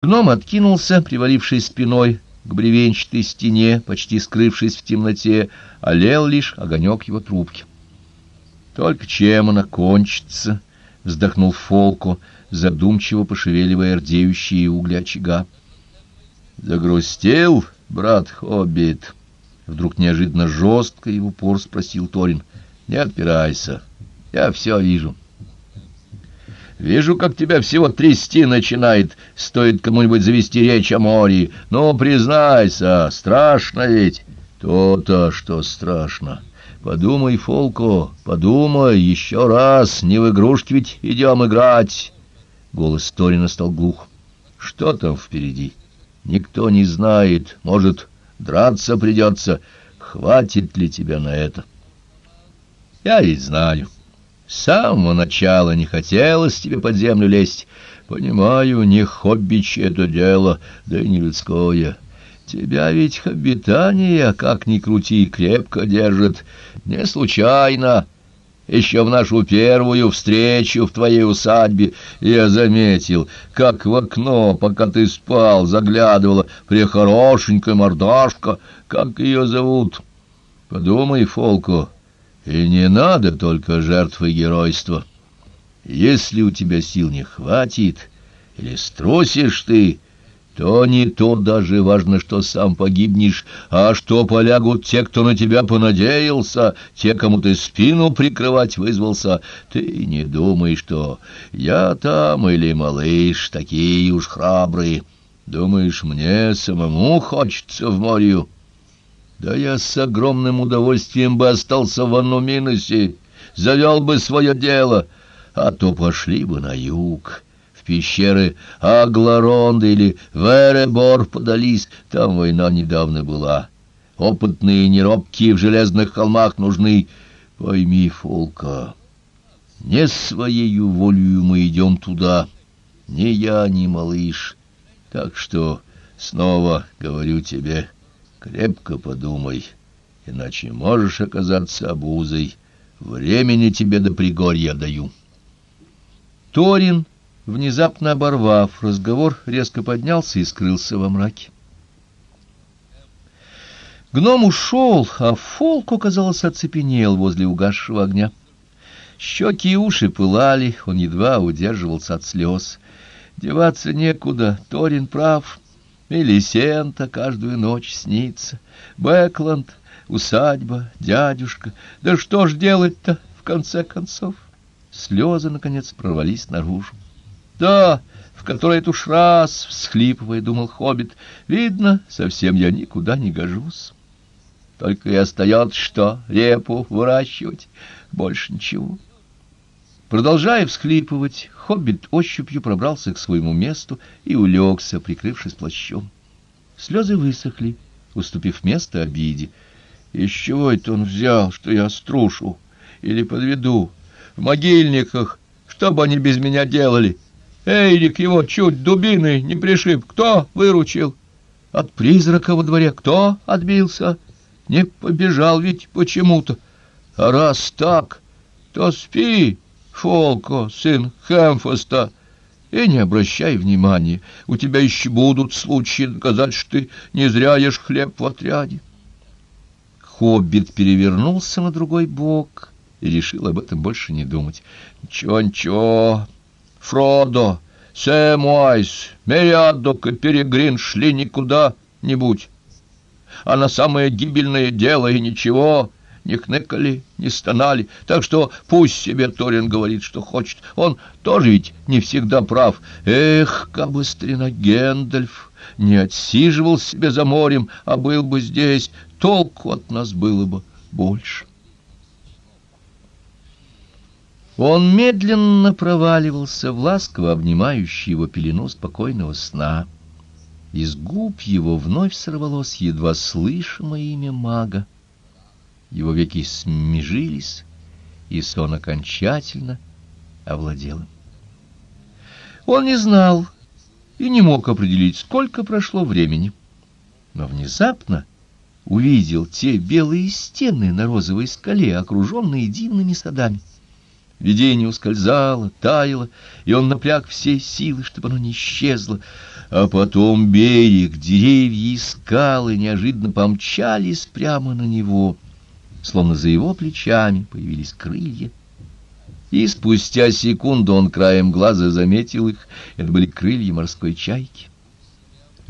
Гном откинулся, привалившись спиной к бревенчатой стене, почти скрывшись в темноте, олел лишь огонек его трубки. Только чем она кончится, вздохнул Фолку, задумчиво пошевеливая рдеющие угли очага. Загрустил, брат Хоббит? Вдруг неожиданно жестко и в упор спросил Торин. Не отпирайся, я все вижу. Вижу, как тебя всего трясти начинает, стоит кому-нибудь завести речь о море. Ну, признайся, страшно ведь. То-то, что страшно. Подумай, Фолко, подумай еще раз, не в игрушки ведь идем играть. Голос Торина стал глух. Что там впереди? Никто не знает. Может, драться придется. Хватит ли тебя на это? Я ведь знаю. С самого начала не хотелось тебе под землю лезть. Понимаю, не хоббичье это дело, да и не людское. Тебя ведь хоббитание, как ни крути, крепко держит. Не случайно. Еще в нашу первую встречу в твоей усадьбе я заметил, как в окно, пока ты спал, заглядывала прехорошенькая мордашка. Как ее зовут? Подумай, Фолко, и не надо только жертвы геройства. Если у тебя сил не хватит, или струсишь ты, то не то даже важно, что сам погибнешь, а что полягут те, кто на тебя понадеялся, те, кому ты спину прикрывать вызвался. Ты не думай, что я там или малыш, такие уж храбрые. Думаешь, мне самому хочется в морю?» Да я с огромным удовольствием бы остался в Аннуминосе, завел бы свое дело, а то пошли бы на юг, в пещеры Агларонда или Веребор подались, там война недавно была. Опытные неробкие в железных холмах нужны. Пойми, Фолка, не своею волею мы идем туда, ни я, ни малыш. Так что снова говорю тебе... Крепко подумай, иначе можешь оказаться обузой. Времени тебе до пригорья даю. Торин, внезапно оборвав разговор, резко поднялся и скрылся во мраке. Гном ушел, а Фолк, казалось, оцепенел возле угасшего огня. Щеки и уши пылали, он едва удерживался от слез. Деваться некуда, Торин прав. Мелисента каждую ночь снится, Бэкланд, усадьба, дядюшка. Да что ж делать-то, в конце концов? Слезы, наконец, прорвались наружу. Да, в который уж раз, всхлипывая, думал хоббит, видно, совсем я никуда не гожусь. Только и остается, что репу выращивать, больше ничего. Продолжая всхлипывать, хоббит ощупью пробрался к своему месту и улегся, прикрывшись плащом. Слезы высохли, уступив место обиде. Из чего это он взял, что я струшу или подведу? В могильниках, что бы они без меня делали? Эйрик его чуть дубиной не пришиб. Кто выручил? От призрака во дворе кто отбился? Не побежал ведь почему-то. А раз так, то спи, Фолко, сын Хэмфоста, и не обращай внимания, у тебя еще будут случаи доказать, что ты не зря ешь хлеб в отряде. Хоббит перевернулся на другой бок и решил об этом больше не думать. Ничего-ничего, Фродо, Сэм Уайс, Мериадок и Перегрин шли никуда-нибудь, а на самое гибельное дело и ничего не хныкали, не стонали, так что пусть себе Торин говорит, что хочет. Он тоже ведь не всегда прав. Эх, как бы старина не отсиживал себе за морем, а был бы здесь, толку от нас было бы больше. Он медленно проваливался в ласково обнимающий его пелену спокойного сна. Из губ его вновь сорвалось едва слышимое имя мага. Его веки смежились, и сон окончательно овладел им. Он не знал и не мог определить, сколько прошло времени, но внезапно увидел те белые стены на розовой скале, окруженные дивными садами. Видение ускользало, таяло, и он напряг все силы, чтобы оно не исчезло. А потом берег, деревья и скалы неожиданно помчались прямо на него, словно за его плечами появились крылья. И спустя секунду он краем глаза заметил их. Это были крылья морской чайки.